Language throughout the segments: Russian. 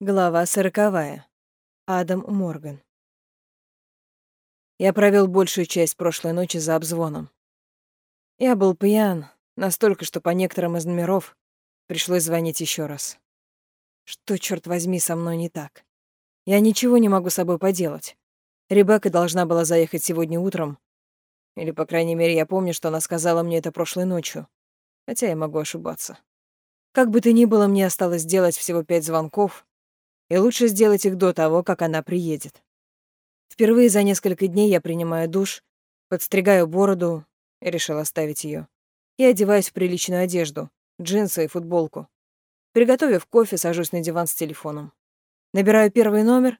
Глава сороковая. Адам Морган. Я провел большую часть прошлой ночи за обзвоном. Я был пьян, настолько, что по некоторым из номеров пришлось звонить еще раз. Что, черт возьми, со мной не так? Я ничего не могу с собой поделать. Ребекка должна была заехать сегодня утром. Или, по крайней мере, я помню, что она сказала мне это прошлой ночью. Хотя я могу ошибаться. Как бы то ни было, мне осталось сделать всего пять звонков — и лучше сделать их до того, как она приедет. Впервые за несколько дней я принимаю душ, подстригаю бороду решил оставить ее. И одеваюсь в приличную одежду, джинсы и футболку. Приготовив кофе, сажусь на диван с телефоном. Набираю первый номер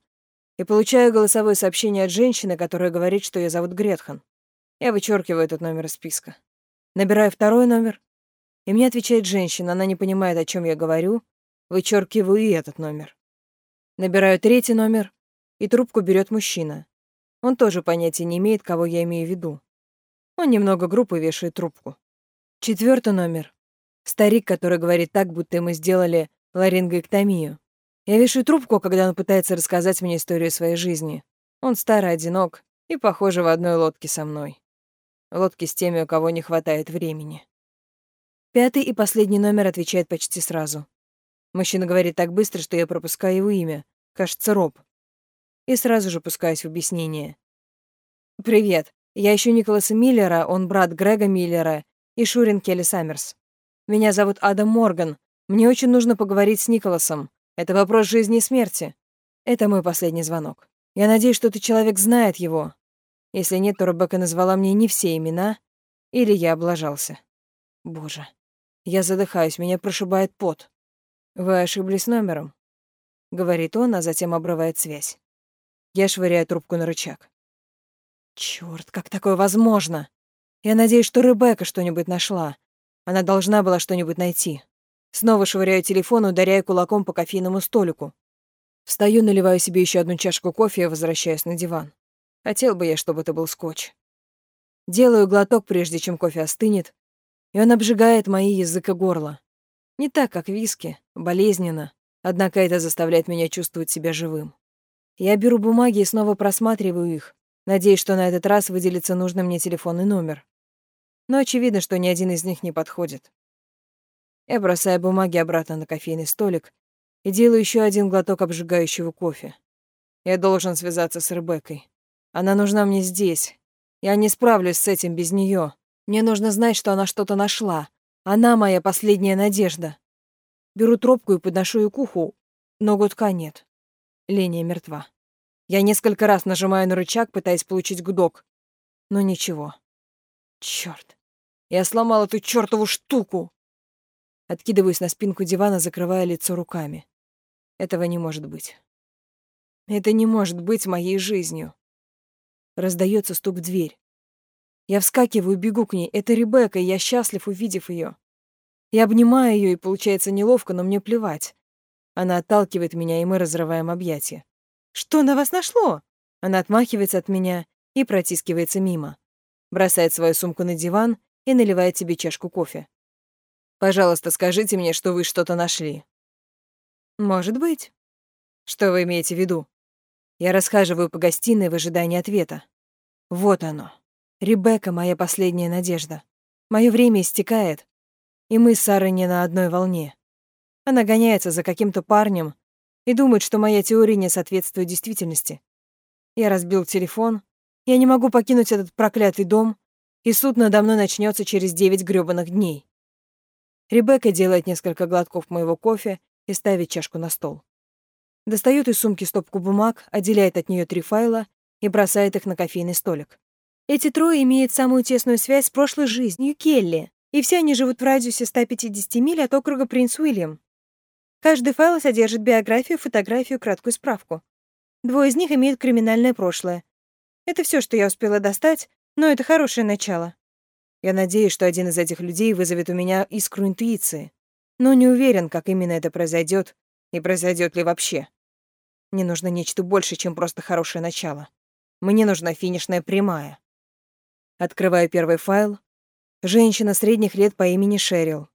и получаю голосовое сообщение от женщины, которая говорит, что ее зовут Гретхан. Я вычеркиваю этот номер из списка. Набираю второй номер, и мне отвечает женщина, она не понимает, о чем я говорю, вычеркиваю и этот номер. Набираю третий номер, и трубку берет мужчина. Он тоже понятия не имеет, кого я имею в виду. Он немного грубо вешает трубку. Четвертый номер. Старик, который говорит так, будто мы сделали ларингоэктомию. Я вешаю трубку, когда он пытается рассказать мне историю своей жизни. Он старый, одинок и, похоже, в одной лодке со мной. Лодки с теми, у кого не хватает времени. Пятый и последний номер отвечает почти сразу. Мужчина говорит так быстро, что я пропускаю его имя. Кажется, Роб. И сразу же пускаюсь в объяснение. «Привет. Я ищу Николаса Миллера, он брат Грега Миллера и Шурин Келли Саммерс. Меня зовут Адам Морган. Мне очень нужно поговорить с Николасом. Это вопрос жизни и смерти. Это мой последний звонок. Я надеюсь, что этот человек знает его. Если нет, то Ребекка назвала мне не все имена, или я облажался. Боже. Я задыхаюсь, меня прошибает пот. «Вы ошиблись номером», — говорит он, а затем обрывает связь. Я швыряю трубку на рычаг. Чёрт, как такое возможно? Я надеюсь, что Ребекка что-нибудь нашла. Она должна была что-нибудь найти. Снова швыряю телефон, ударяя кулаком по кофейному столику. Встаю, наливаю себе еще одну чашку кофе и возвращаюсь на диван. Хотел бы я, чтобы это был скотч. Делаю глоток, прежде чем кофе остынет, и он обжигает мои язык и горло. Не так, как виски, болезненно, однако это заставляет меня чувствовать себя живым. Я беру бумаги и снова просматриваю их, надеясь, что на этот раз выделится нужный мне телефонный номер. Но очевидно, что ни один из них не подходит. Я бросаю бумаги обратно на кофейный столик и делаю еще один глоток обжигающего кофе. Я должен связаться с Ребеккой. Она нужна мне здесь. Я не справлюсь с этим без нее. Мне нужно знать, что она что-то нашла, она моя последняя надежда. Беру трубку и подношу ее к уху, но гудка нет. Линия мертва. Я несколько раз нажимаю на рычаг, пытаясь получить гудок. Но ничего. Чёрт. Я сломал эту чёртову штуку. Откидываюсь на спинку дивана, закрывая лицо руками. Этого не может быть. Это не может быть моей жизнью. Раздается стук в дверь. Я вскакиваю бегу к ней. Это Ребекка, и я счастлив, увидев ее. Я обнимаю ее, и получается неловко, но мне плевать. Она отталкивает меня, и мы разрываем объятия. «Что на вас нашло?» Она отмахивается от меня и протискивается мимо. Бросает свою сумку на диван и наливает себе чашку кофе. «Пожалуйста, скажите мне, что вы что-то нашли». «Может быть». «Что вы имеете в виду?» Я расхаживаю по гостиной в ожидании ответа. Вот оно. Ребекка — моя последняя надежда. Мое время истекает, и мы с Сарой не на одной волне. Она гоняется за каким-то парнем и думает, что моя теория не соответствует действительности. Я разбил телефон, я не могу покинуть этот проклятый дом, и суд надо мной начнется через девять грёбаных дней. Ребекка делает несколько глотков моего кофе и ставит чашку на стол. Достает из сумки стопку бумаг, отделяет от нее три файла и бросает их на кофейный столик. Эти трое имеют самую тесную связь с прошлой жизнью Келли, и все они живут в радиусе 150 миль от округа Принц Уильям. Каждый файл содержит биографию, фотографию, краткую справку. Двое из них имеют криминальное прошлое. Это все, что я успела достать, но это хорошее начало. Я надеюсь, что один из этих людей вызовет у меня искру интуиции, но не уверен, как именно это произойдет и произойдет ли вообще. Мне нужно нечто больше, чем просто хорошее начало. Мне нужна финишная прямая. Открываю первый файл. Женщина средних лет по имени Шерил.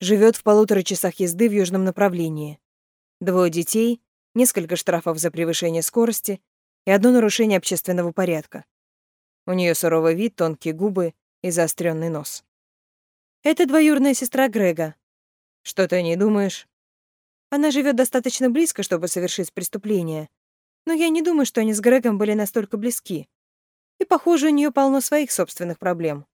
Живет в полутора часах езды в южном направлении. Двое детей, несколько штрафов за превышение скорости и одно нарушение общественного порядка. У нее суровый вид, тонкие губы и заостренный нос. «Это двоюродная сестра Грега». «Что ты не думаешь?» «Она живет достаточно близко, чтобы совершить преступление. Но я не думаю, что они с Грегом были настолько близки. И, похоже, у нее полно своих собственных проблем».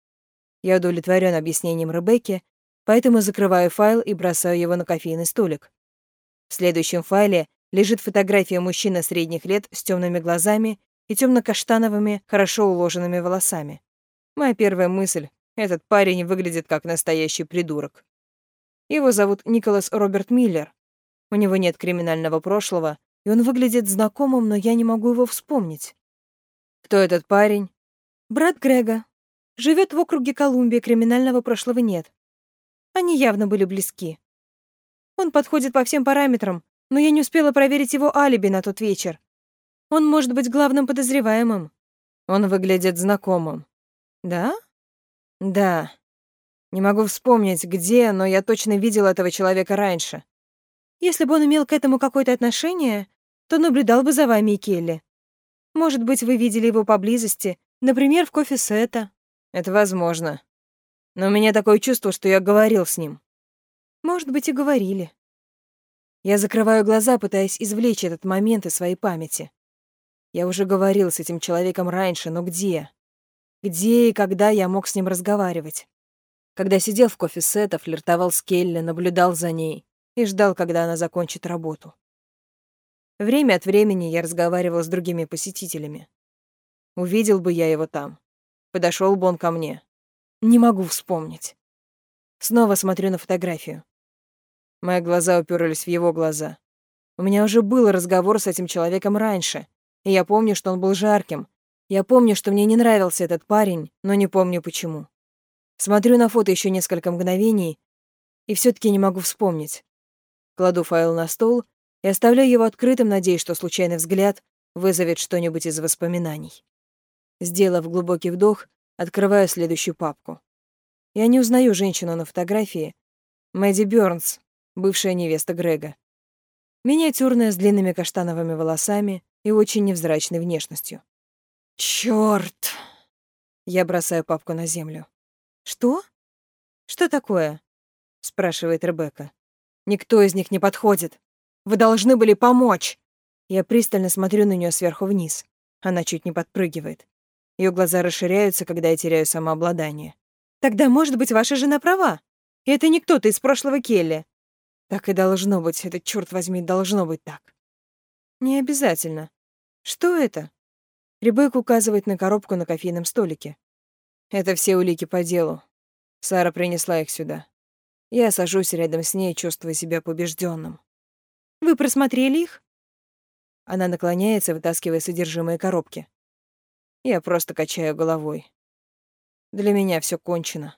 Я удовлетворен объяснением Ребекки, поэтому закрываю файл и бросаю его на кофейный столик. В следующем файле лежит фотография мужчины средних лет с темными глазами и темно-каштановыми, хорошо уложенными волосами. Моя первая мысль — этот парень выглядит как настоящий придурок. Его зовут Николас Роберт Миллер. У него нет криминального прошлого, и он выглядит знакомым, но я не могу его вспомнить. Кто этот парень? Брат Грега. Живет в округе Колумбия, криминального прошлого нет. Они явно были близки. Он подходит по всем параметрам, но я не успела проверить его алиби на тот вечер. Он может быть главным подозреваемым. Он выглядит знакомым. Да? Да. Не могу вспомнить, где, но я точно видел этого человека раньше. Если бы он имел к этому какое-то отношение, то наблюдал бы за вами и Келли. Может быть, вы видели его поблизости, например, в кофе Сета. Это возможно. Но у меня такое чувство, что я говорил с ним. Может быть, и говорили. Я закрываю глаза, пытаясь извлечь этот момент из своей памяти. Я уже говорил с этим человеком раньше, но где? Где и когда я мог с ним разговаривать? Когда сидел в кофе-сета, флиртовал с Келли, наблюдал за ней и ждал, когда она закончит работу. Время от времени я разговаривал с другими посетителями. Увидел бы я его там. Подошел бы он ко мне. Не могу вспомнить. Снова смотрю на фотографию. Мои глаза уперлись в его глаза. У меня уже был разговор с этим человеком раньше, и я помню, что он был жарким. Я помню, что мне не нравился этот парень, но не помню почему. Смотрю на фото еще несколько мгновений и все таки не могу вспомнить. Кладу файл на стол и оставляю его открытым, надеясь, что случайный взгляд вызовет что-нибудь из воспоминаний. Сделав глубокий вдох, открываю следующую папку. Я не узнаю женщину на фотографии. Мэдди Бёрнс, бывшая невеста Грега. Миниатюрная, с длинными каштановыми волосами, и очень невзрачной внешностью. Чёрт! Я бросаю папку на землю. Что? Что такое? спрашивает Ребекка. Никто из них не подходит. Вы должны были помочь. Я пристально смотрю на нее сверху вниз. Она чуть не подпрыгивает. Ее глаза расширяются, когда я теряю самообладание. Тогда, может быть, ваша жена права. И это не кто-то из прошлого Келли. Так и должно быть, это, черт возьми, должно быть так. Не обязательно. Что это? Ребекка указывает на коробку на кофейном столике. Это все улики по делу. Сара принесла их сюда. Я сажусь рядом с ней, чувствуя себя побежденным. Вы просмотрели их? Она наклоняется, вытаскивая содержимое коробки. Я просто качаю головой. Для меня все кончено.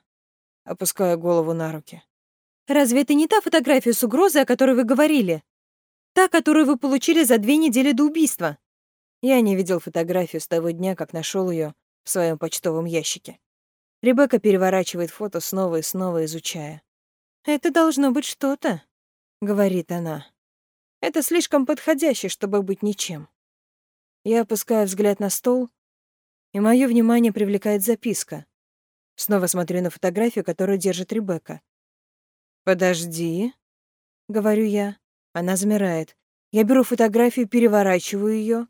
Опускаю голову на руки. Разве это не та фотография с угрозой, о которой вы говорили? Та, которую вы получили за две недели до убийства. Я не видел фотографию с того дня, как нашел ее в своем почтовом ящике. Ребекка переворачивает фото снова и снова, изучая. «Это должно быть что-то», — говорит она. «Это слишком подходяще, чтобы быть ничем». Я опускаю взгляд на стол, и мое внимание привлекает записка. Снова смотрю на фотографию, которую держит Ребекка. «Подожди», — говорю я. Она замирает. Я беру фотографию, переворачиваю ее,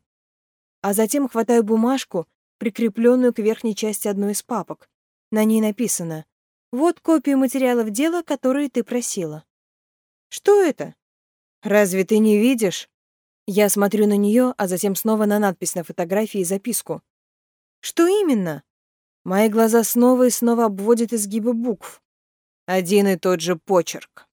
а затем хватаю бумажку, прикрепленную к верхней части одной из папок. На ней написано «Вот копии материалов дела, которые ты просила». «Что это? Разве ты не видишь?» Я смотрю на нее, а затем снова на надпись на фотографии и записку. «Что именно?» Мои глаза снова и снова обводят изгибы букв. Один и тот же почерк.